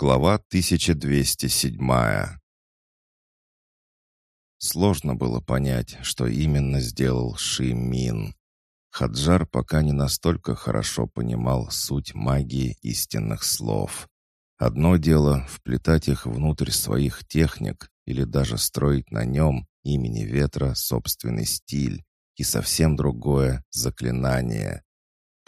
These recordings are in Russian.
Глава 1207 Сложно было понять, что именно сделал Ши Мин. Хаджар пока не настолько хорошо понимал суть магии истинных слов. Одно дело — вплетать их внутрь своих техник или даже строить на нем имени ветра собственный стиль, и совсем другое — заклинание.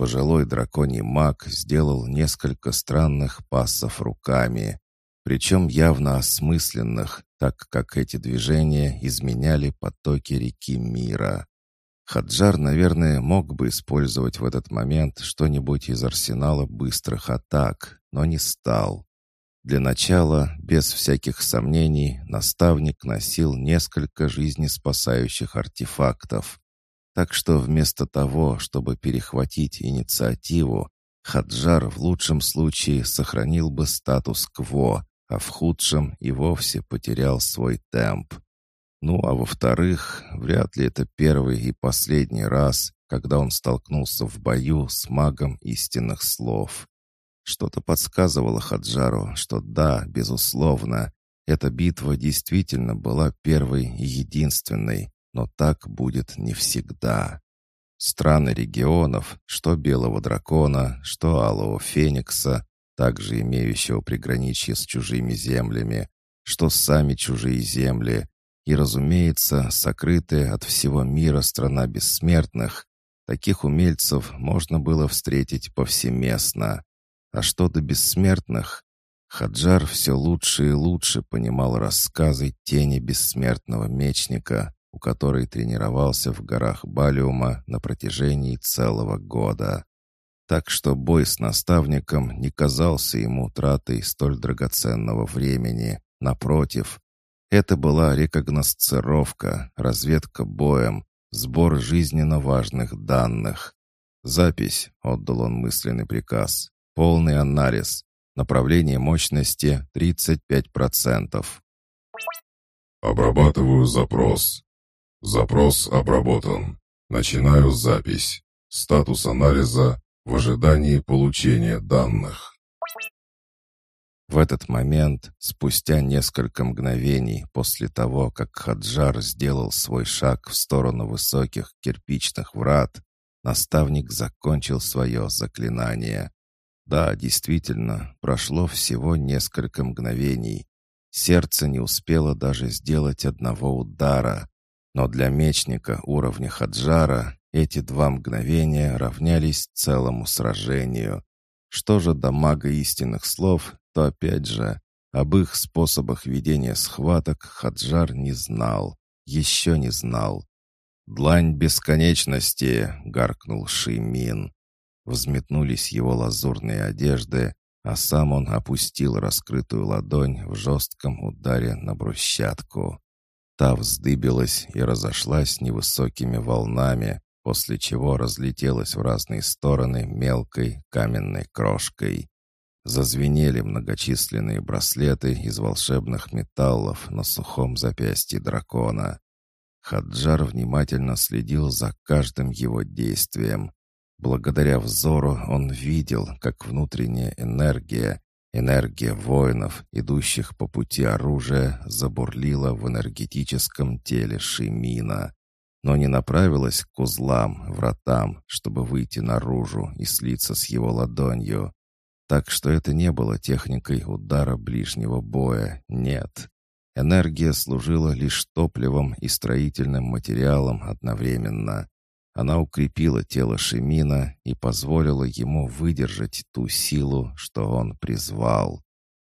Пожилой драконий маг сделал несколько странных пассов руками, причем явно осмысленных, так как эти движения изменяли потоки реки мира. Хаджар, наверное, мог бы использовать в этот момент что-нибудь из арсенала быстрых атак, но не стал. Для начала, без всяких сомнений, наставник носил несколько жизнеспасающих артефактов. Так что вместо того, чтобы перехватить инициативу, Хаджар в лучшем случае сохранил бы статус-кво, а в худшем и вовсе потерял свой темп. Ну а во-вторых, вряд ли это первый и последний раз, когда он столкнулся в бою с магом истинных слов. Что-то подсказывало Хаджару, что да, безусловно, эта битва действительно была первой и единственной, но так будет не всегда. Страны регионов, что Белого Дракона, что Алого Феникса, также имеющего приграничье с чужими землями, что сами чужие земли, и, разумеется, сокрытая от всего мира страна бессмертных, таких умельцев можно было встретить повсеместно. А что до бессмертных? Хаджар все лучше и лучше понимал рассказы тени бессмертного мечника, у которой тренировался в горах Балиума на протяжении целого года. Так что бой с наставником не казался ему тратой столь драгоценного времени. Напротив, это была рекогносцировка, разведка боем, сбор жизненно важных данных. Запись, отдал он мысленный приказ, полный анализ, направление мощности 35%. Обрабатываю запрос. Запрос обработан. Начинаю запись. Статус анализа в ожидании получения данных. В этот момент, спустя несколько мгновений после того, как Хаджар сделал свой шаг в сторону высоких кирпичных врат, наставник закончил свое заклинание. Да, действительно, прошло всего несколько мгновений. Сердце не успело даже сделать одного удара, но для мечника уровня Хаджара эти два мгновения равнялись целому сражению. Что же до мага истинных слов, то опять же, об их способах ведения схваток Хаджар не знал, еще не знал. «Длань бесконечности!» — гаркнул Шимин. Взметнулись его лазурные одежды, а сам он опустил раскрытую ладонь в жестком ударе на брусчатку. Та вздыбилась и разошлась невысокими волнами, после чего разлетелась в разные стороны мелкой каменной крошкой. Зазвенели многочисленные браслеты из волшебных металлов на сухом запястье дракона. Хаджар внимательно следил за каждым его действием. Благодаря взору он видел, как внутренняя энергия Энергия воинов, идущих по пути оружия, забурлила в энергетическом теле Шимина, но не направилась к узлам, вратам, чтобы выйти наружу и слиться с его ладонью. Так что это не было техникой удара ближнего боя, нет. Энергия служила лишь топливом и строительным материалом одновременно. Она укрепила тело Шемина и позволила ему выдержать ту силу, что он призвал.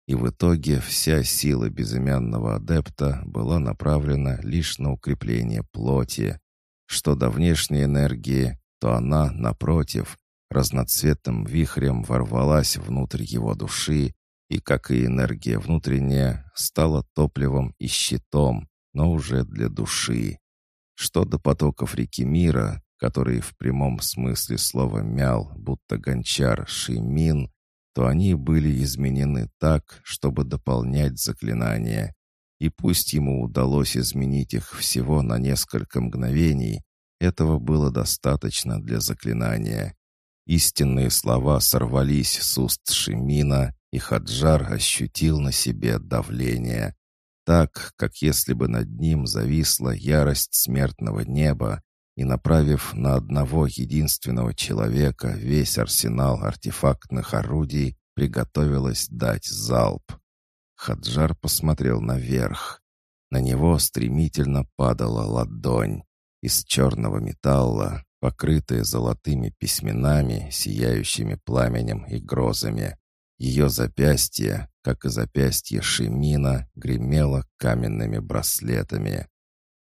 И в итоге вся сила безымянного адепта была направлена лишь на укрепление плоти. Что до внешней энергии, то она, напротив, разноцветным вихрем ворвалась внутрь его души и, как и энергия внутренняя, стала топливом и щитом, но уже для души. Что до потоков реки мира, который в прямом смысле слова мял, будто гончар Шимин, то они были изменены так, чтобы дополнять заклинания. И пусть ему удалось изменить их всего на несколько мгновений, этого было достаточно для заклинания. Истинные слова сорвались с уст Шимина, и Хаджар ощутил на себе давление. Так, как если бы над ним зависла ярость смертного неба, и, направив на одного единственного человека весь арсенал артефактных орудий, приготовилась дать залп. Хаджар посмотрел наверх. На него стремительно падала ладонь. Из черного металла, покрытая золотыми письменами, сияющими пламенем и грозами. Ее запястье, как и запястье Шимина, гремело каменными браслетами.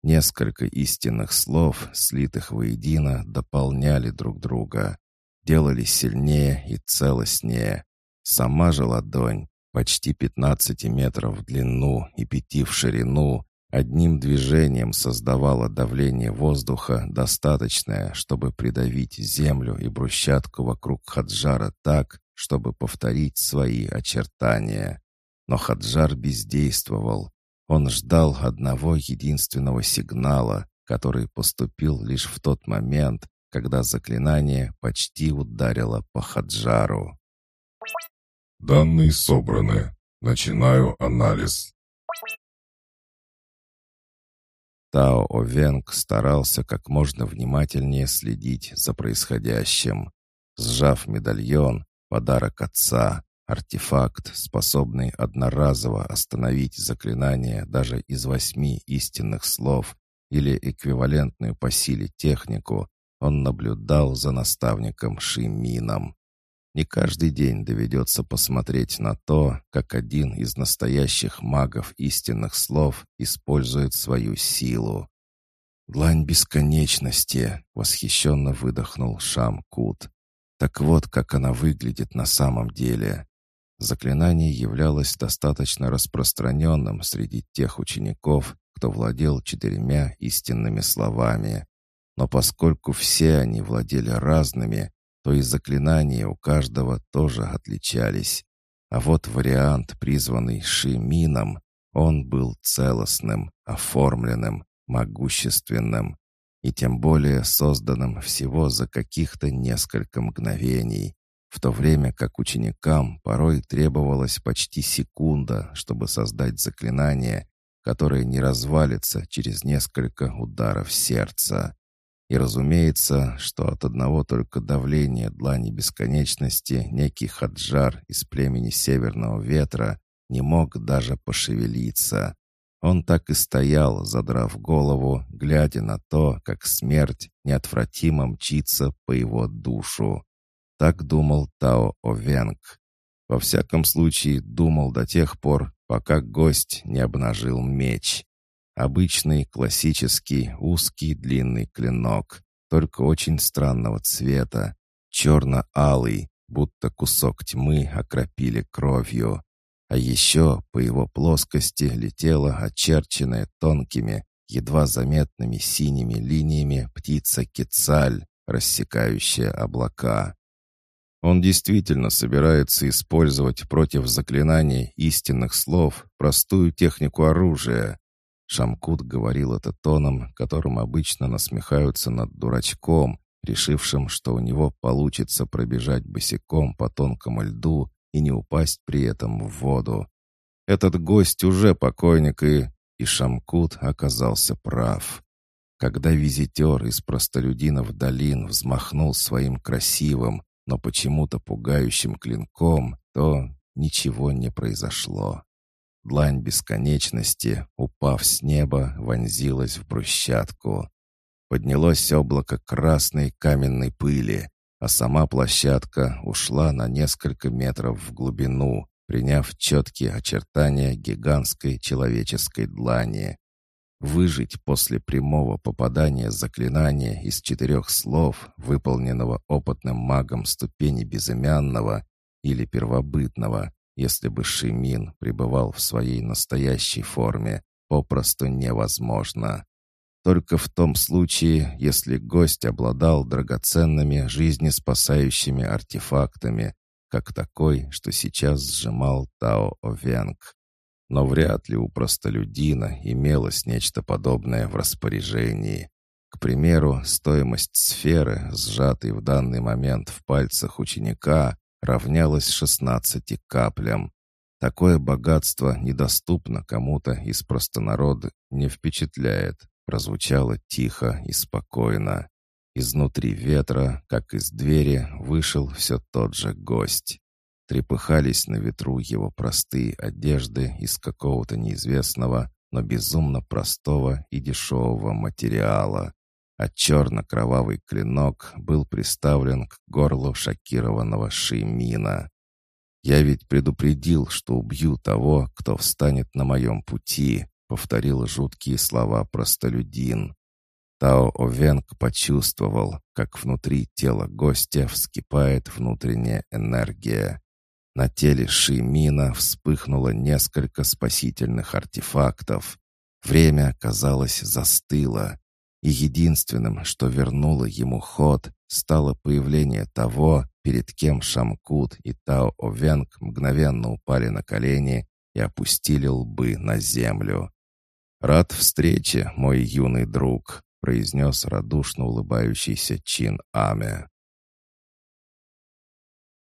Несколько истинных слов, слитых воедино, дополняли друг друга, делали сильнее и целостнее. Сама же ладонь, почти 15 метров в длину и 5 в ширину, одним движением создавала давление воздуха, достаточное, чтобы придавить землю и брусчатку вокруг Хаджара так, чтобы повторить свои очертания. Но Хаджар бездействовал. Он ждал одного единственного сигнала, который поступил лишь в тот момент, когда заклинание почти ударило по Хаджару. Данные собраны. Начинаю анализ. Тао Овенг старался как можно внимательнее следить за происходящим. Сжав медальон, подарок отца, артефакт, способный одноразово остановить заклинание даже из восьми истинных слов или эквивалентную по силе технику, он наблюдал за наставником Шимином. Не каждый день доведется посмотреть на то, как один из настоящих магов истинных слов использует свою силу. «Длань бесконечности!» — восхищенно выдохнул Шам-Кут. «Так вот, как она выглядит на самом деле». Заклинание являлось достаточно распространенным среди тех учеников, кто владел четырьмя истинными словами. Но поскольку все они владели разными, то и заклинания у каждого тоже отличались. А вот вариант, призванный Шимином, он был целостным, оформленным, могущественным и тем более созданным всего за каких-то несколько мгновений, в то время как ученикам порой требовалась почти секунда, чтобы создать заклинание, которое не развалится через несколько ударов сердца. И разумеется, что от одного только давления длани бесконечности некий хаджар из племени Северного Ветра не мог даже пошевелиться. Он так и стоял, задрав голову, глядя на то, как смерть неотвратимо мчится по его душу. Так думал Тао Овенг. Во всяком случае, думал до тех пор, пока гость не обнажил меч. Обычный, классический, узкий, длинный клинок, только очень странного цвета, черно-алый, будто кусок тьмы окропили кровью. А еще по его плоскости летела очерченная тонкими, едва заметными синими линиями птица Кецаль, рассекающая облака. Он действительно собирается использовать против заклинаний истинных слов простую технику оружия, Шамкут говорил это тоном, которым обычно насмехаются над дурачком, решившим, что у него получится пробежать босиком по тонкому льду и не упасть при этом в воду. Этот гость уже покойник и... И Шамкут оказался прав. Когда визитер из простолюдинов долин взмахнул своим красивым, но почему-то пугающим клинком, то ничего не произошло. Длань бесконечности, упав с неба, вонзилась в брусчатку. Поднялось облако красной каменной пыли, а сама площадка ушла на несколько метров в глубину, приняв четкие очертания гигантской человеческой длани. Выжить после прямого попадания заклинания из четырех слов, выполненного опытным магом ступени безымянного или первобытного, если бы Шимин пребывал в своей настоящей форме, попросту невозможно. Только в том случае, если гость обладал драгоценными жизнеспасающими артефактами, как такой, что сейчас сжимал Тао Овенг. Но вряд ли у простолюдина имелось нечто подобное в распоряжении. К примеру, стоимость сферы, сжатой в данный момент в пальцах ученика, равнялось 16 каплям. Такое богатство недоступно кому-то из простонарода, не впечатляет, прозвучало тихо и спокойно. Изнутри ветра, как из двери, вышел все тот же гость. Трепыхались на ветру его простые одежды из какого-то неизвестного, но безумно простого и дешевого материала, а черно-кровавый клинок был приставлен к горлу шокированного Шимина. «Я ведь предупредил, что убью того, кто встанет на моем пути», — повторил жуткие слова простолюдин. Тао Овенг почувствовал, как внутри тела гостя вскипает внутренняя энергия. На теле Шимина вспыхнуло несколько спасительных артефактов. Время, казалось, застыло, и единственным, что вернуло ему ход, стало появление того, перед кем Шамкут и Тао Овенг мгновенно упали на колени и опустили лбы на землю. «Рад встрече, мой юный друг», — произнес радушно улыбающийся Чин Аме.